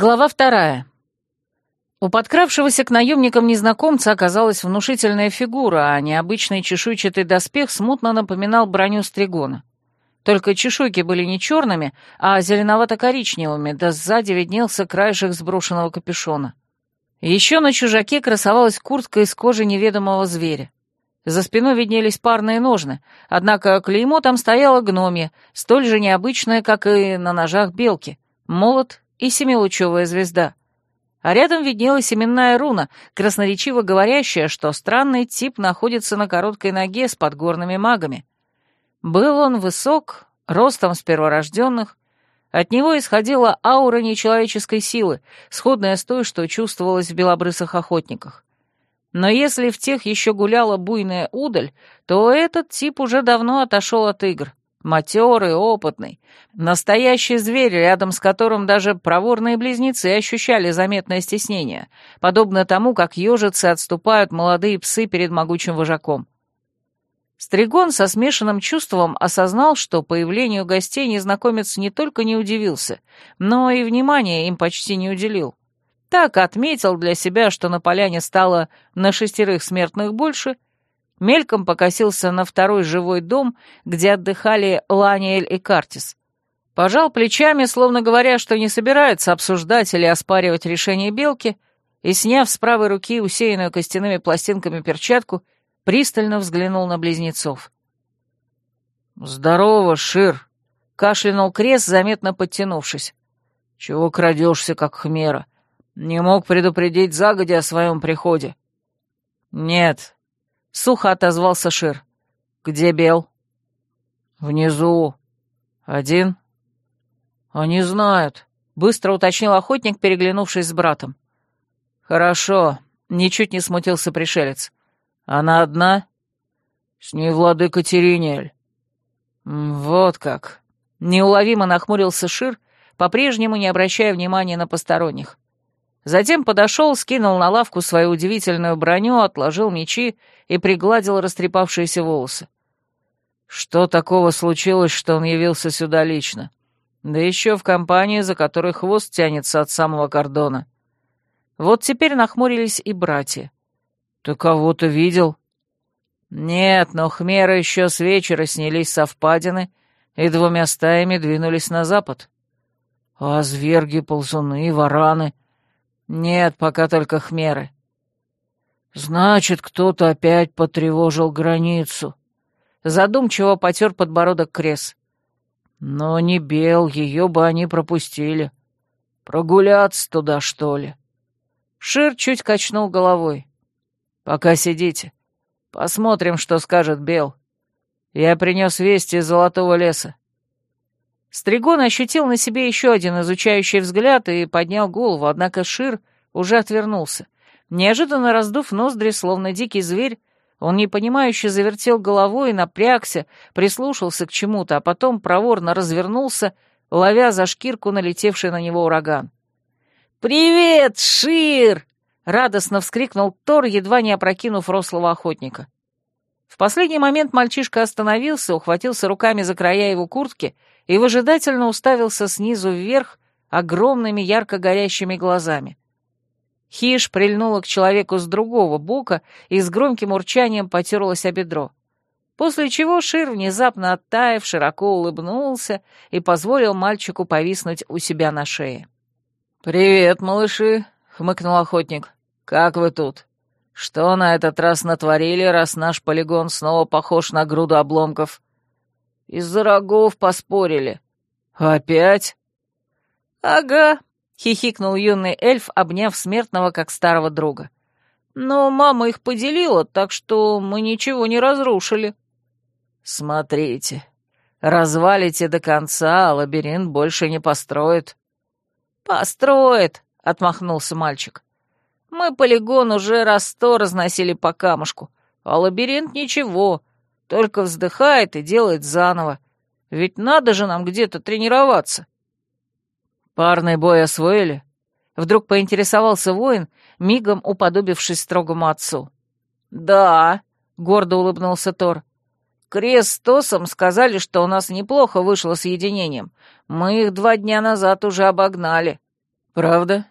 Глава вторая. У подкравшегося к наемникам незнакомца оказалась внушительная фигура, а необычный чешуйчатый доспех смутно напоминал броню стригона. Только чешуйки были не черными, а зеленовато-коричневыми, да сзади виднелся краешек сброшенного капюшона. Еще на чужаке красовалась куртка из кожи неведомого зверя. За спиной виднелись парные ножны, однако клеймо там стояло гномье, столь же необычное, как и на ножах белки, молот и семилучевая звезда. А рядом виднелась именная руна, красноречиво говорящая, что странный тип находится на короткой ноге с подгорными магами. Был он высок, ростом с перворожденных, от него исходила аура нечеловеческой силы, сходная с той, что чувствовалась в белобрысых охотниках. Но если в тех еще гуляла буйная удаль, то этот тип уже давно отошел от игр. Матерый, опытный, настоящий зверь, рядом с которым даже проворные близнецы ощущали заметное стеснение, подобно тому, как ежицы отступают молодые псы перед могучим вожаком. Стригон со смешанным чувством осознал, что появлению гостей незнакомец не только не удивился, но и внимания им почти не уделил. Так отметил для себя, что на поляне стало на шестерых смертных больше, мельком покосился на второй живой дом, где отдыхали Ланиэль и Картис. Пожал плечами, словно говоря, что не собирается обсуждать или оспаривать решение Белки, и, сняв с правой руки усеянную костяными пластинками перчатку, пристально взглянул на близнецов. «Здорово, Шир!» — кашлянул Крес, заметно подтянувшись. «Чего крадешься, как хмера? Не мог предупредить загодя о своем приходе?» «Нет», — сухо отозвался Шир. «Где Бел?» «Внизу. Один?» «Они знают», — быстро уточнил охотник, переглянувшись с братом. «Хорошо», — ничуть не смутился пришелец. Она одна? С ней владыка Теринель. Вот как. Неуловимо нахмурился Шир, по-прежнему не обращая внимания на посторонних. Затем подошел, скинул на лавку свою удивительную броню, отложил мечи и пригладил растрепавшиеся волосы. Что такого случилось, что он явился сюда лично? Да еще в компании, за которой хвост тянется от самого кордона. Вот теперь нахмурились и братья. «Ты кого-то видел?» «Нет, но хмеры еще с вечера снялись со впадины и двумя стаями двинулись на запад. А зверги, ползуны, вараны?» «Нет, пока только хмеры». «Значит, кто-то опять потревожил границу». Задумчиво потер подбородок Крес. «Но не бел, ее бы они пропустили. Прогуляться туда, что ли?» Шир чуть качнул головой. Пока сидите. Посмотрим, что скажет Бел. Я принес вести из Золотого леса. Стригон ощутил на себе еще один изучающий взгляд и поднял голову, однако Шир уже отвернулся. Неожиданно раздув ноздри, словно дикий зверь, он непонимающе завертел головой и напрягся, прислушался к чему-то, а потом проворно развернулся, ловя за шкирку налетевший на него ураган. «Привет, Шир!» Радостно вскрикнул Тор, едва не опрокинув рослого охотника. В последний момент мальчишка остановился, ухватился руками за края его куртки и выжидательно уставился снизу вверх огромными ярко горящими глазами. Хиш прильнула к человеку с другого бока и с громким урчанием потерлась о бедро. После чего Шир, внезапно оттаив, широко улыбнулся и позволил мальчику повиснуть у себя на шее. «Привет, малыши!» хмыкнул охотник. «Как вы тут? Что на этот раз натворили, раз наш полигон снова похож на груду обломков?» «Из-за рогов поспорили». «Опять?» «Ага», — хихикнул юный эльф, обняв смертного как старого друга. «Но мама их поделила, так что мы ничего не разрушили». «Смотрите, развалите до конца, а лабиринт больше не построит». «Построит», — отмахнулся мальчик. «Мы полигон уже раз сто разносили по камушку, а лабиринт ничего, только вздыхает и делает заново. Ведь надо же нам где-то тренироваться». «Парный бой освоили?» Вдруг поинтересовался воин, мигом уподобившись строгому отцу. «Да», — гордо улыбнулся Тор. «Крест с Тосом сказали, что у нас неплохо вышло с единением. Мы их два дня назад уже обогнали». «Правда?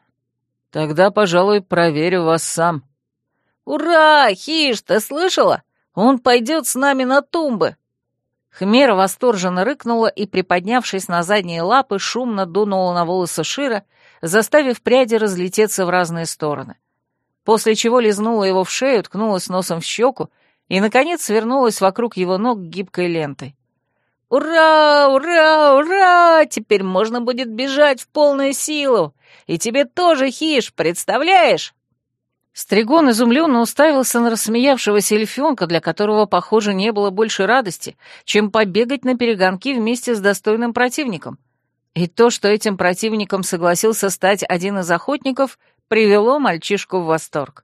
Тогда, пожалуй, проверю вас сам». «Ура! Хиш, ты слышала? Он пойдет с нами на тумбы!» Хмера восторженно рыкнула и, приподнявшись на задние лапы, шумно дунула на волосы Шира, заставив пряди разлететься в разные стороны. После чего лизнула его в шею, ткнулась носом в щеку и, наконец, свернулась вокруг его ног гибкой лентой. «Ура! Ура! Ура! Теперь можно будет бежать в полную силу! И тебе тоже, Хиш, представляешь?» Стригон изумленно уставился на рассмеявшегося эльфенка, для которого, похоже, не было больше радости, чем побегать на перегонки вместе с достойным противником. И то, что этим противником согласился стать один из охотников, привело мальчишку в восторг.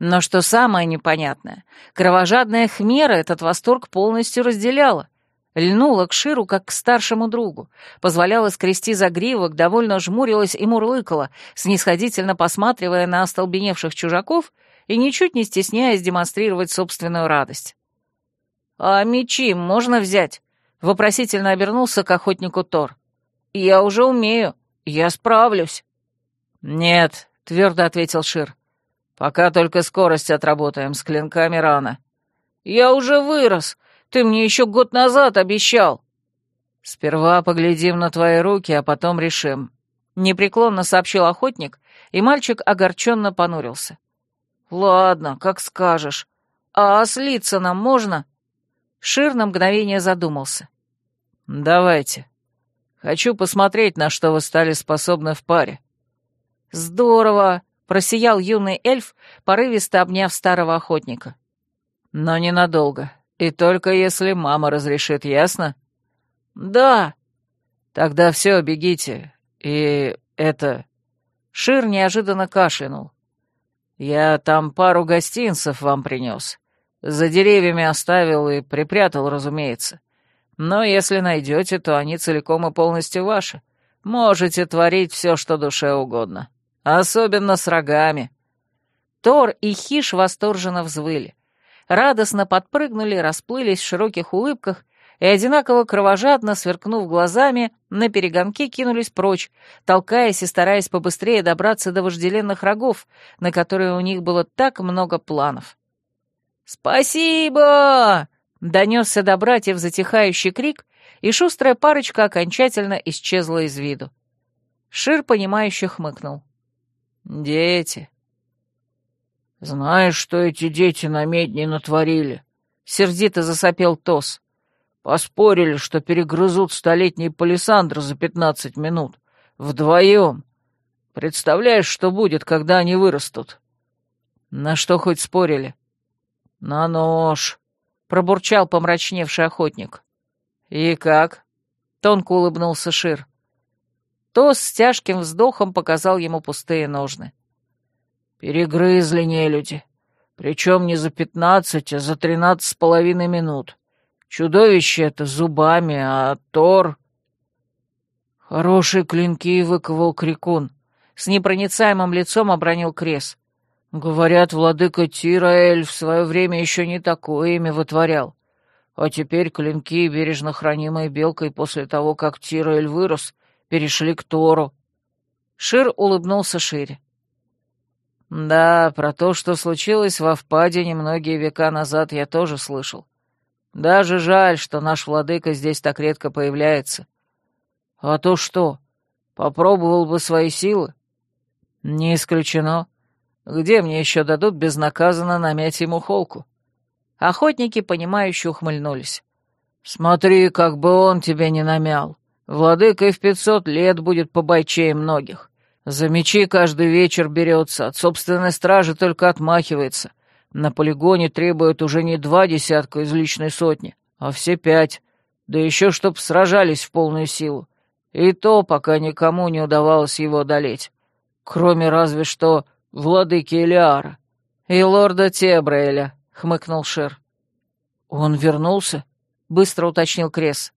Но что самое непонятное, кровожадная хмера этот восторг полностью разделяла. Льнула к Ширу, как к старшему другу, позволяла скрести загривок, довольно жмурилась и мурлыкала, снисходительно посматривая на остолбеневших чужаков и ничуть не стесняясь демонстрировать собственную радость. «А мечи можно взять?» — вопросительно обернулся к охотнику Тор. «Я уже умею, я справлюсь». «Нет», — твердо ответил Шир. «Пока только скорость отработаем, с клинками рано». «Я уже вырос», ты мне еще год назад обещал!» «Сперва поглядим на твои руки, а потом решим», — непреклонно сообщил охотник, и мальчик огорченно понурился. «Ладно, как скажешь. А ослиться нам можно?» Шир на мгновение задумался. «Давайте. Хочу посмотреть, на что вы стали способны в паре». «Здорово!» — просиял юный эльф, порывисто обняв старого охотника. «Но ненадолго. И только если мама разрешит, ясно? Да. Тогда все, бегите. И это... Шир неожиданно кашлянул. Я там пару гостинцев вам принес. За деревьями оставил и припрятал, разумеется. Но если найдете, то они целиком и полностью ваши. Можете творить все, что душе угодно. Особенно с рогами. Тор и Хиш восторженно взвыли радостно подпрыгнули, расплылись в широких улыбках и, одинаково кровожадно сверкнув глазами, на перегонки кинулись прочь, толкаясь и стараясь побыстрее добраться до вожделенных рогов, на которые у них было так много планов. «Спасибо!» — донесся до братьев затихающий крик, и шустрая парочка окончательно исчезла из виду. Шир, понимающе хмыкнул. «Дети», «Знаешь, что эти дети на медне натворили?» — сердито засопел Тос. «Поспорили, что перегрызут столетний палисандр за пятнадцать минут. Вдвоем. Представляешь, что будет, когда они вырастут?» «На что хоть спорили?» «На нож», — пробурчал помрачневший охотник. «И как?» — тонко улыбнулся Шир. Тос с тяжким вздохом показал ему пустые ножны. Перегрызли нелюди. Причем не за пятнадцать, а за тринадцать с половиной минут. Чудовище это зубами, а Тор... Хорошие клинки выковал Крикун. С непроницаемым лицом обронил Крес. Говорят, владыка Тираэль в свое время еще не такое имя вытворял. А теперь клинки, бережно хранимые белкой после того, как Тираэль вырос, перешли к Тору. Шир улыбнулся шире. Да, про то, что случилось во впадине многие века назад, я тоже слышал. Даже жаль, что наш владыка здесь так редко появляется. А то что, попробовал бы свои силы? Не исключено. Где мне еще дадут безнаказанно намять ему холку? Охотники, понимающе ухмыльнулись. Смотри, как бы он тебя не намял. Владыка и в пятьсот лет будет побойчее многих. За мечи каждый вечер берется, от собственной стражи только отмахивается. На полигоне требуют уже не два десятка из личной сотни, а все пять. Да еще чтоб сражались в полную силу. И то пока никому не удавалось его одолеть. Кроме разве что владыки Элиара. «И лорда Тебраэля», — хмыкнул Шир. «Он вернулся?» — быстро уточнил Крес.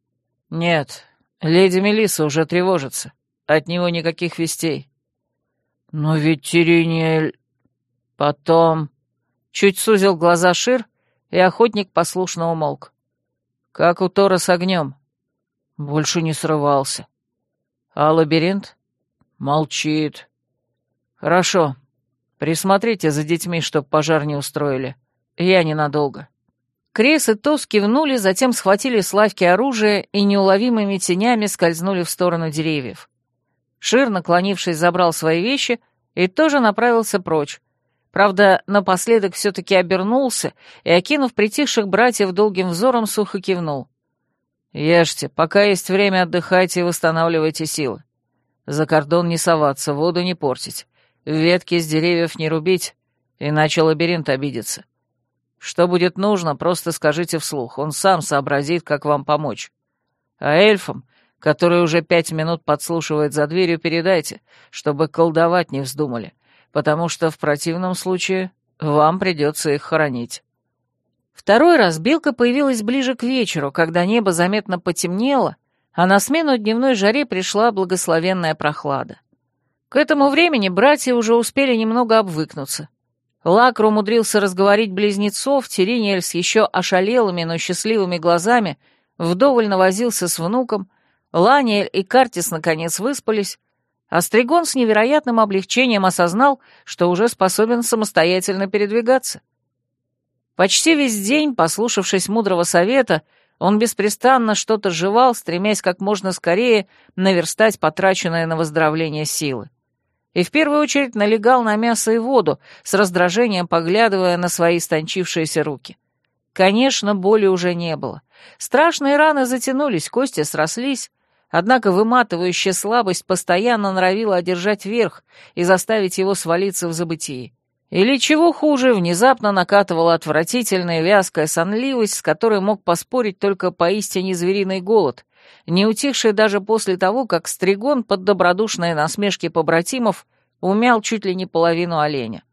«Нет, леди Мелисса уже тревожится. От него никаких вестей. «Но ведь Тиринель...» Потом... Чуть сузил глаза Шир, и охотник послушно умолк. Как у Тора с огнем. Больше не срывался. А лабиринт? Молчит. Хорошо. Присмотрите за детьми, чтоб пожар не устроили. Я ненадолго. Крес и Тос кивнули, затем схватили с лавки оружие и неуловимыми тенями скользнули в сторону деревьев. Шир, наклонившись, забрал свои вещи и тоже направился прочь. Правда, напоследок все-таки обернулся и, окинув притихших братьев долгим взором, сухо кивнул. «Ешьте, пока есть время отдыхайте и восстанавливайте силы. За кордон не соваться, воду не портить, ветки с деревьев не рубить, иначе лабиринт обидится. Что будет нужно, просто скажите вслух, он сам сообразит, как вам помочь. А эльфам, которые уже пять минут подслушивают за дверью, передайте, чтобы колдовать не вздумали, потому что в противном случае вам придется их хоронить». Второй раз белка появилась ближе к вечеру, когда небо заметно потемнело, а на смену дневной жаре пришла благословенная прохлада. К этому времени братья уже успели немного обвыкнуться. Лакр умудрился разговорить близнецов, Терениэль с еще ошалелыми, но счастливыми глазами вдоволь навозился с внуком, Ланиэль и Картис наконец выспались, а Стригон с невероятным облегчением осознал, что уже способен самостоятельно передвигаться. Почти весь день, послушавшись мудрого совета, он беспрестанно что-то жевал, стремясь как можно скорее наверстать потраченное на выздоровление силы и в первую очередь налегал на мясо и воду, с раздражением поглядывая на свои истончившиеся руки. Конечно, боли уже не было. Страшные раны затянулись, кости срослись, однако выматывающая слабость постоянно норовила одержать верх и заставить его свалиться в забытие. Или чего хуже, внезапно накатывала отвратительная вязкая сонливость, с которой мог поспорить только поистине звериный голод, не утихший даже после того, как Стригон под добродушные насмешки побратимов умял чуть ли не половину оленя.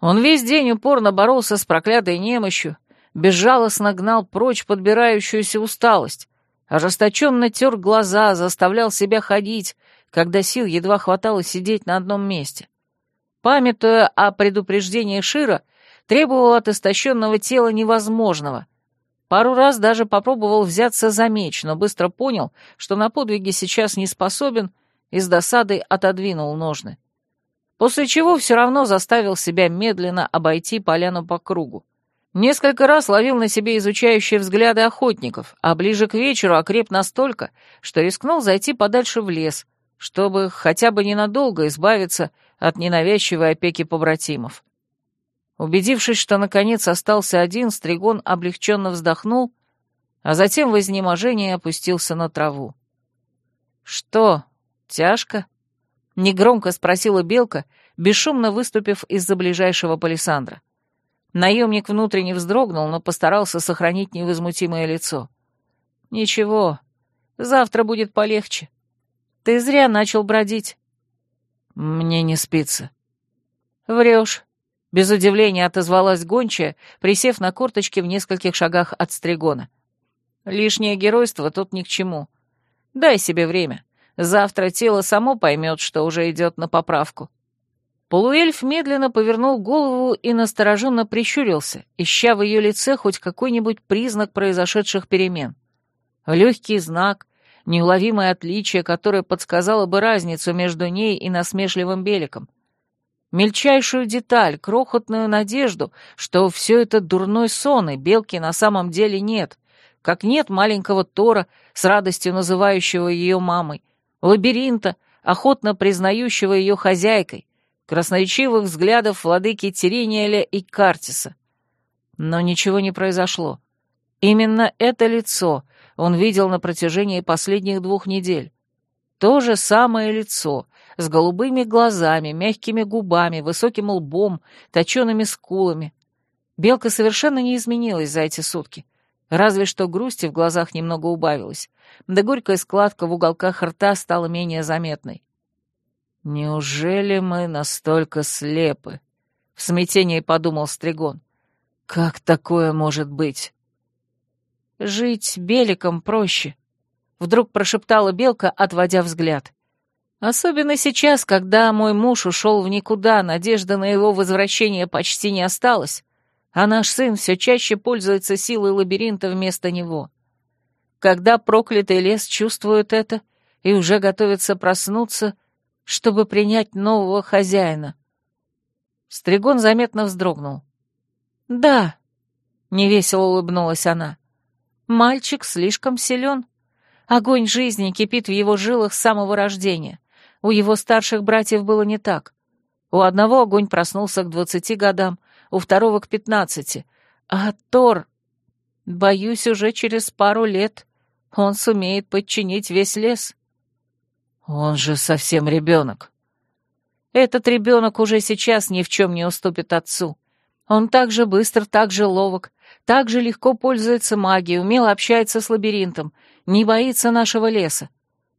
Он весь день упорно боролся с проклятой немощью, безжалостно гнал прочь подбирающуюся усталость, ожесточенно тер глаза, заставлял себя ходить, когда сил едва хватало сидеть на одном месте. Памятуя о предупреждении Шира, требовал от истощенного тела невозможного — Пару раз даже попробовал взяться за меч, но быстро понял, что на подвиги сейчас не способен, и с досадой отодвинул ножны. После чего все равно заставил себя медленно обойти поляну по кругу. Несколько раз ловил на себе изучающие взгляды охотников, а ближе к вечеру окреп настолько, что рискнул зайти подальше в лес, чтобы хотя бы ненадолго избавиться от ненавязчивой опеки побратимов. Убедившись, что наконец остался один, Стригон облегченно вздохнул, а затем в изнеможении опустился на траву. «Что, тяжко?» — негромко спросила Белка, бесшумно выступив из-за ближайшего палисандра. Наемник внутренне вздрогнул, но постарался сохранить невозмутимое лицо. «Ничего, завтра будет полегче. Ты зря начал бродить». «Мне не спится». «Врешь. Без удивления отозвалась гончая, присев на корточки в нескольких шагах от Стригона. Лишнее геройство тут ни к чему. Дай себе время. Завтра тело само поймет, что уже идет на поправку. Полуэльф медленно повернул голову и настороженно прищурился, ища в ее лице хоть какой-нибудь признак произошедших перемен. Легкий знак, неуловимое отличие, которое подсказало бы разницу между ней и насмешливым беликом. Мельчайшую деталь, крохотную надежду, что все это дурной сон, и белки на самом деле нет, как нет маленького Тора, с радостью называющего ее мамой, лабиринта, охотно признающего ее хозяйкой, красноречивых взглядов владыки Терениэля и Картиса. Но ничего не произошло. Именно это лицо он видел на протяжении последних двух недель. То же самое лицо, с голубыми глазами, мягкими губами, высоким лбом, точеными скулами. Белка совершенно не изменилась за эти сутки. Разве что грусти в глазах немного убавилось, да горькая складка в уголках рта стала менее заметной. «Неужели мы настолько слепы?» — в смятении подумал Стригон. «Как такое может быть?» «Жить беликом проще», — вдруг прошептала Белка, отводя взгляд. Особенно сейчас, когда мой муж ушел в никуда, надежды на его возвращение почти не осталось, а наш сын все чаще пользуется силой лабиринта вместо него. Когда проклятый лес чувствует это и уже готовится проснуться, чтобы принять нового хозяина. Стригон заметно вздрогнул. «Да», — невесело улыбнулась она, — «мальчик слишком силен. Огонь жизни кипит в его жилах с самого рождения. У его старших братьев было не так. У одного огонь проснулся к двадцати годам, у второго к пятнадцати. А Тор, боюсь, уже через пару лет он сумеет подчинить весь лес. Он же совсем ребенок. Этот ребенок уже сейчас ни в чем не уступит отцу. Он так же быстр, так же ловок, так же легко пользуется магией, умело общается с лабиринтом, не боится нашего леса.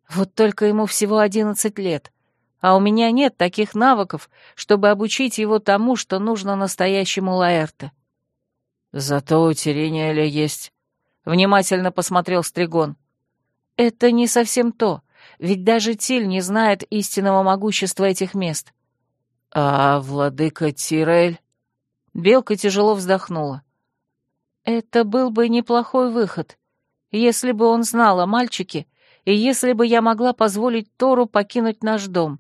Вот только ему всего одиннадцать лет, а у меня нет таких навыков, чтобы обучить его тому, что нужно настоящему Лаэрте. Зато у Терениэля есть. Внимательно посмотрел Стригон. Это не совсем то, ведь даже Тиль не знает истинного могущества этих мест. А владыка Тирель... Белка тяжело вздохнула. Это был бы неплохой выход, если бы он знал о мальчике и если бы я могла позволить Тору покинуть наш дом.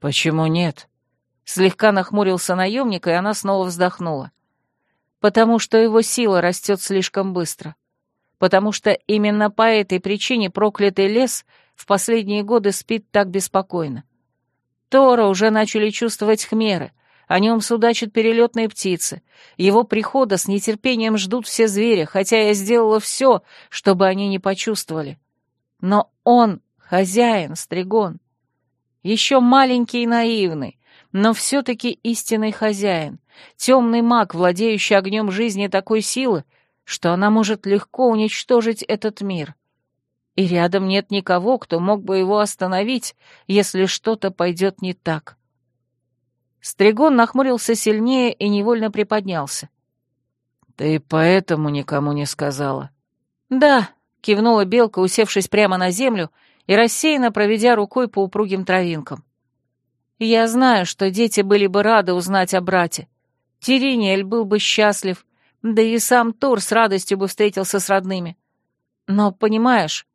«Почему нет?» Слегка нахмурился наемник, и она снова вздохнула. «Потому что его сила растет слишком быстро. Потому что именно по этой причине проклятый лес в последние годы спит так беспокойно. Тора уже начали чувствовать хмеры, о нем судачат перелетные птицы. Его прихода с нетерпением ждут все звери, хотя я сделала все, чтобы они не почувствовали. Но он — хозяин, Стригон. Еще маленький и наивный, но все-таки истинный хозяин. Темный маг, владеющий огнем жизни такой силы, что она может легко уничтожить этот мир. И рядом нет никого, кто мог бы его остановить, если что-то пойдет не так. Стригон нахмурился сильнее и невольно приподнялся. «Ты поэтому никому не сказала?» «Да», кивнула белка, усевшись прямо на землю и рассеянно проведя рукой по упругим травинкам. «Я знаю, что дети были бы рады узнать о брате. Тириниэль был бы счастлив, да и сам Тур с радостью бы встретился с родными. Но, понимаешь,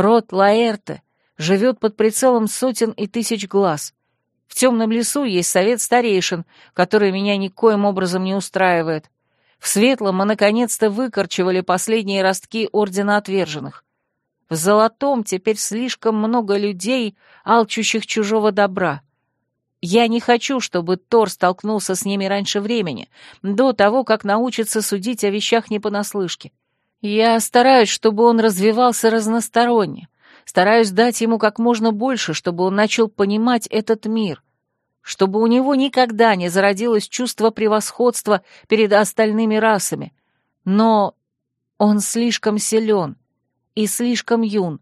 род Лаэрте живет под прицелом сотен и тысяч глаз. В темном лесу есть совет старейшин, который меня никоим образом не устраивает. В Светлом мы наконец-то выкорчевали последние ростки Ордена Отверженных. В Золотом теперь слишком много людей, алчущих чужого добра. Я не хочу, чтобы Тор столкнулся с ними раньше времени, до того, как научится судить о вещах не понаслышке. Я стараюсь, чтобы он развивался разносторонне, стараюсь дать ему как можно больше, чтобы он начал понимать этот мир, чтобы у него никогда не зародилось чувство превосходства перед остальными расами. Но он слишком силен и слишком юн.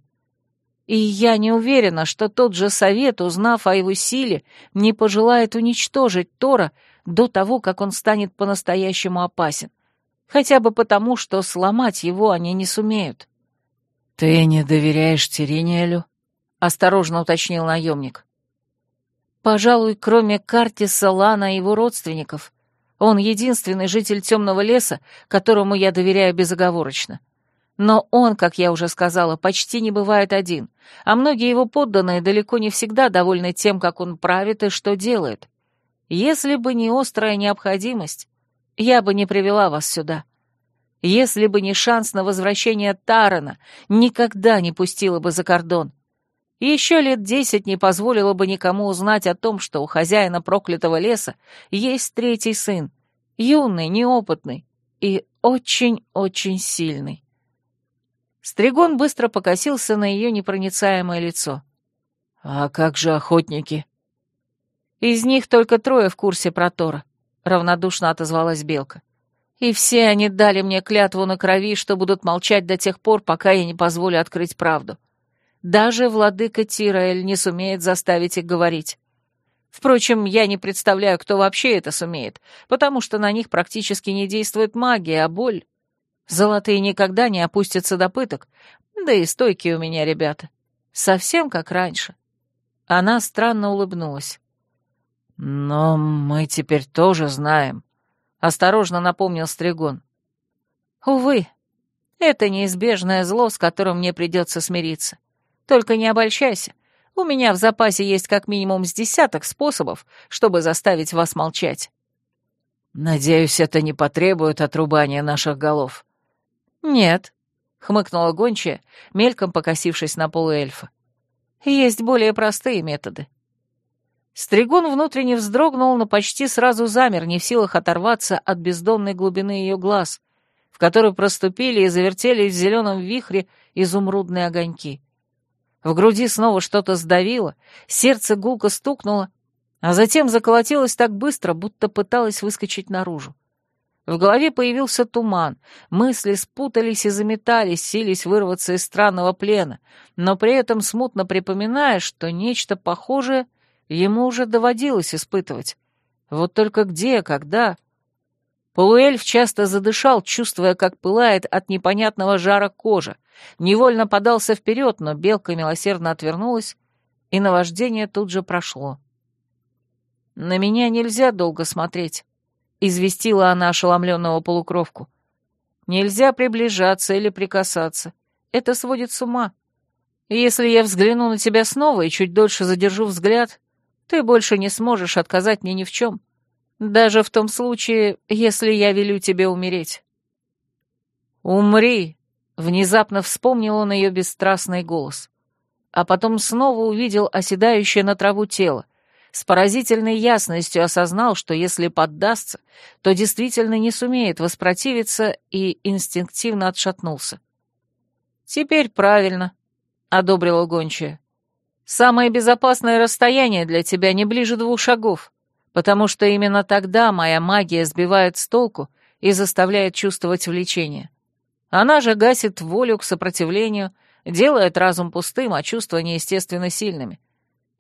И я не уверена, что тот же совет, узнав о его силе, не пожелает уничтожить Тора до того, как он станет по-настоящему опасен. Хотя бы потому, что сломать его они не сумеют. «Ты не доверяешь Терениэлю?» — осторожно уточнил наемник. Пожалуй, кроме Картиса, Лана и его родственников. Он единственный житель темного леса, которому я доверяю безоговорочно. Но он, как я уже сказала, почти не бывает один, а многие его подданные далеко не всегда довольны тем, как он правит и что делает. Если бы не острая необходимость, я бы не привела вас сюда. Если бы не шанс на возвращение Тарана, никогда не пустила бы за кордон. Еще лет десять не позволило бы никому узнать о том, что у хозяина проклятого леса есть третий сын, юный, неопытный и очень-очень сильный. Стригон быстро покосился на ее непроницаемое лицо. «А как же охотники?» «Из них только трое в курсе про Тора», — равнодушно отозвалась Белка. «И все они дали мне клятву на крови, что будут молчать до тех пор, пока я не позволю открыть правду. Даже владыка Тираэль не сумеет заставить их говорить. Впрочем, я не представляю, кто вообще это сумеет, потому что на них практически не действует магия, а боль. Золотые никогда не опустятся до пыток, да и стойкие у меня ребята. Совсем как раньше. Она странно улыбнулась. «Но мы теперь тоже знаем», — осторожно напомнил Стригон. «Увы, это неизбежное зло, с которым мне придется смириться. Только не обольщайся. У меня в запасе есть как минимум с десяток способов, чтобы заставить вас молчать». «Надеюсь, это не потребует отрубания наших голов». «Нет», — хмыкнула гончая, мельком покосившись на полуэльфа. «Есть более простые методы». Стригун внутренне вздрогнул, но почти сразу замер, не в силах оторваться от бездонной глубины ее глаз, в которой проступили и завертелись в зеленом вихре изумрудные огоньки. В груди снова что-то сдавило, сердце гулко стукнуло, а затем заколотилось так быстро, будто пыталось выскочить наружу. В голове появился туман, мысли спутались и заметались, сились вырваться из странного плена, но при этом смутно припоминая, что нечто похожее ему уже доводилось испытывать. Вот только где, когда? Полуэльф часто задышал, чувствуя, как пылает от непонятного жара кожа, невольно подался вперед, но белка милосердно отвернулась, и наваждение тут же прошло. «На меня нельзя долго смотреть», — известила она ошеломленного полукровку. «Нельзя приближаться или прикасаться. Это сводит с ума. Если я взгляну на тебя снова и чуть дольше задержу взгляд, ты больше не сможешь отказать мне ни в чем. Даже в том случае, если я велю тебе умереть». «Умри!» — внезапно вспомнил он ее бесстрастный голос. А потом снова увидел оседающее на траву тело, с поразительной ясностью осознал, что если поддастся, то действительно не сумеет воспротивиться и инстинктивно отшатнулся. «Теперь правильно», — одобрила гончая. «Самое безопасное расстояние для тебя не ближе двух шагов, потому что именно тогда моя магия сбивает с толку и заставляет чувствовать влечение. Она же гасит волю к сопротивлению, делает разум пустым, а чувства неестественно сильными.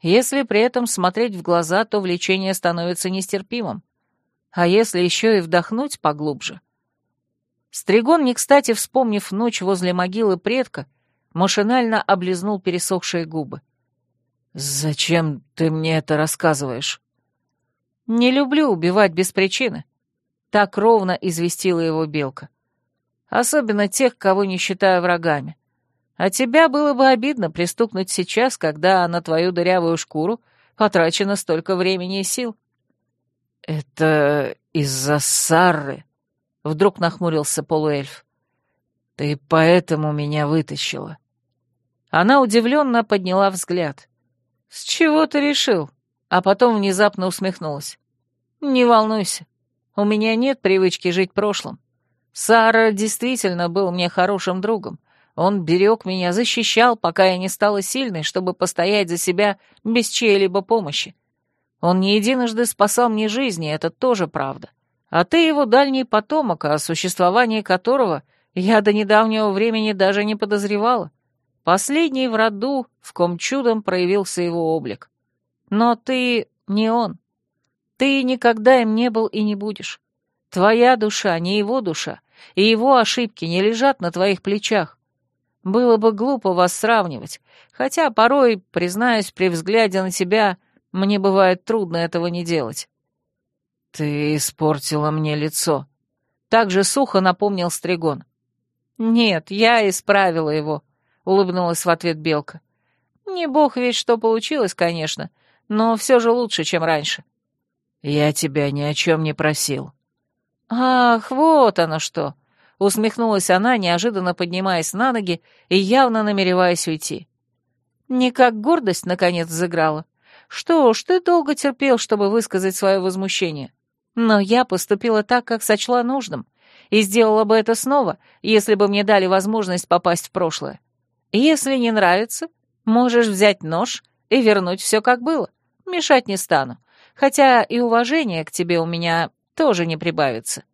Если при этом смотреть в глаза, то влечение становится нестерпимым. А если еще и вдохнуть поглубже? Стригон, не кстати вспомнив ночь возле могилы предка, машинально облизнул пересохшие губы. «Зачем ты мне это рассказываешь?» «Не люблю убивать без причины», — так ровно известила его белка. «Особенно тех, кого не считаю врагами. А тебя было бы обидно пристукнуть сейчас, когда на твою дырявую шкуру потрачено столько времени и сил. «Это из-за Сарры», — вдруг нахмурился полуэльф. «Ты поэтому меня вытащила». Она удивленно подняла взгляд. «С чего ты решил?» А потом внезапно усмехнулась. «Не волнуйся, у меня нет привычки жить прошлым. Сара действительно был мне хорошим другом, он берег меня, защищал, пока я не стала сильной, чтобы постоять за себя без чьей-либо помощи. Он не единожды спасал мне жизни, это тоже правда. А ты его дальний потомок, о существовании которого я до недавнего времени даже не подозревала. Последний в роду, в ком чудом проявился его облик. Но ты не он. Ты никогда им не был и не будешь. Твоя душа, не его душа, и его ошибки не лежат на твоих плечах. Было бы глупо вас сравнивать, хотя порой, признаюсь, при взгляде на тебя, мне бывает трудно этого не делать. Ты испортила мне лицо. Так же сухо напомнил Стригон. Нет, я исправила его, улыбнулась в ответ Белка. Не бог ведь что получилось, конечно, но все же лучше, чем раньше. Я тебя ни о чем не просил. Ах, вот оно что. Усмехнулась она, неожиданно поднимаясь на ноги и явно намереваясь уйти. Не как гордость, наконец, заграла. Что ж, ты долго терпел, чтобы высказать свое возмущение. Но я поступила так, как сочла нужным, и сделала бы это снова, если бы мне дали возможность попасть в прошлое. Если не нравится, можешь взять нож и вернуть все как было. Мешать не стану, хотя и уважение к тебе у меня тоже не прибавится.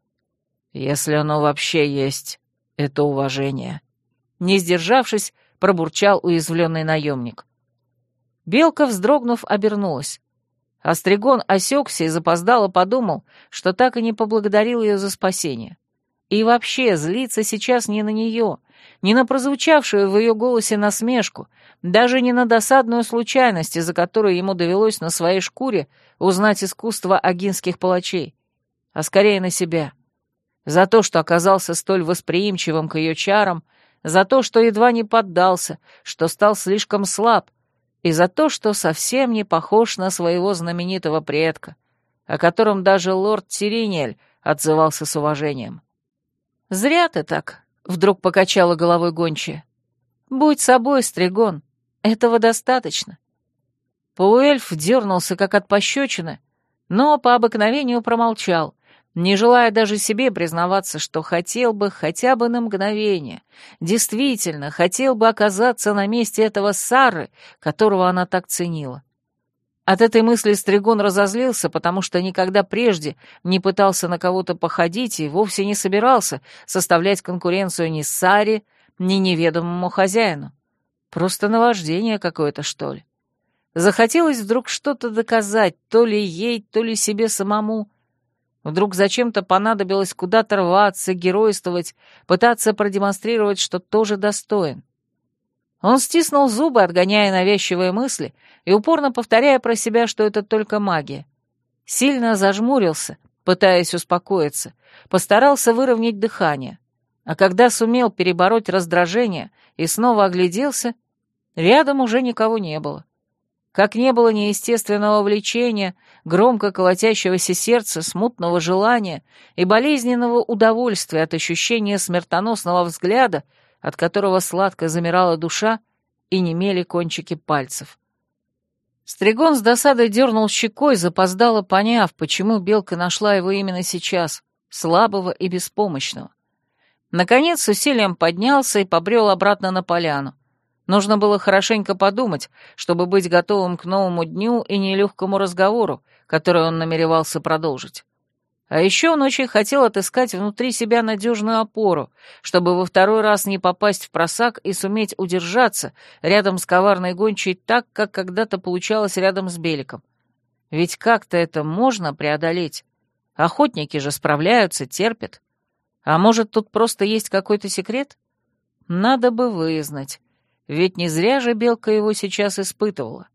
Если оно вообще есть, это уважение. Не сдержавшись, пробурчал уязвленный наемник. Белка, вздрогнув, обернулась. Остригон осекся и запоздало подумал, что так и не поблагодарил ее за спасение. И вообще злиться сейчас не на нее, не на прозвучавшую в ее голосе насмешку, даже не на досадную случайность, из-за которой ему довелось на своей шкуре узнать искусство агинских палачей, а скорее на себя — за то, что оказался столь восприимчивым к ее чарам, за то, что едва не поддался, что стал слишком слаб, и за то, что совсем не похож на своего знаменитого предка, о котором даже лорд Тиринель отзывался с уважением. «Зря ты так», — вдруг покачала головой гончая. «Будь собой, Стригон, этого достаточно». Полуэльф дернулся, как от пощечины, но по обыкновению промолчал, не желая даже себе признаваться, что хотел бы хотя бы на мгновение, действительно хотел бы оказаться на месте этого Сары, которого она так ценила. От этой мысли Стригон разозлился, потому что никогда прежде не пытался на кого-то походить и вовсе не собирался составлять конкуренцию ни Саре, ни неведомому хозяину. Просто наваждение какое-то, что ли. Захотелось вдруг что-то доказать, то ли ей, то ли себе самому. Вдруг зачем-то понадобилось куда-то рваться, геройствовать, пытаться продемонстрировать, что тоже достоин. Он стиснул зубы, отгоняя навязчивые мысли, и упорно повторяя про себя, что это только магия. Сильно зажмурился, пытаясь успокоиться, постарался выровнять дыхание. А когда сумел перебороть раздражение и снова огляделся, рядом уже никого не было. Как не было неестественного влечения, громко колотящегося сердца, смутного желания и болезненного удовольствия от ощущения смертоносного взгляда, от которого сладко замирала душа и немели кончики пальцев. Стригон с досадой дернул щекой, запоздало поняв, почему белка нашла его именно сейчас, слабого и беспомощного. Наконец с усилием поднялся и побрел обратно на поляну. Нужно было хорошенько подумать, чтобы быть готовым к новому дню и нелегкому разговору, который он намеревался продолжить. А еще он очень хотел отыскать внутри себя надежную опору, чтобы во второй раз не попасть в просак и суметь удержаться рядом с коварной гончей так, как когда-то получалось рядом с Беликом. Ведь как-то это можно преодолеть. Охотники же справляются, терпят. А может, тут просто есть какой-то секрет? Надо бы выяснить. Ведь не зря же Белка его сейчас испытывала.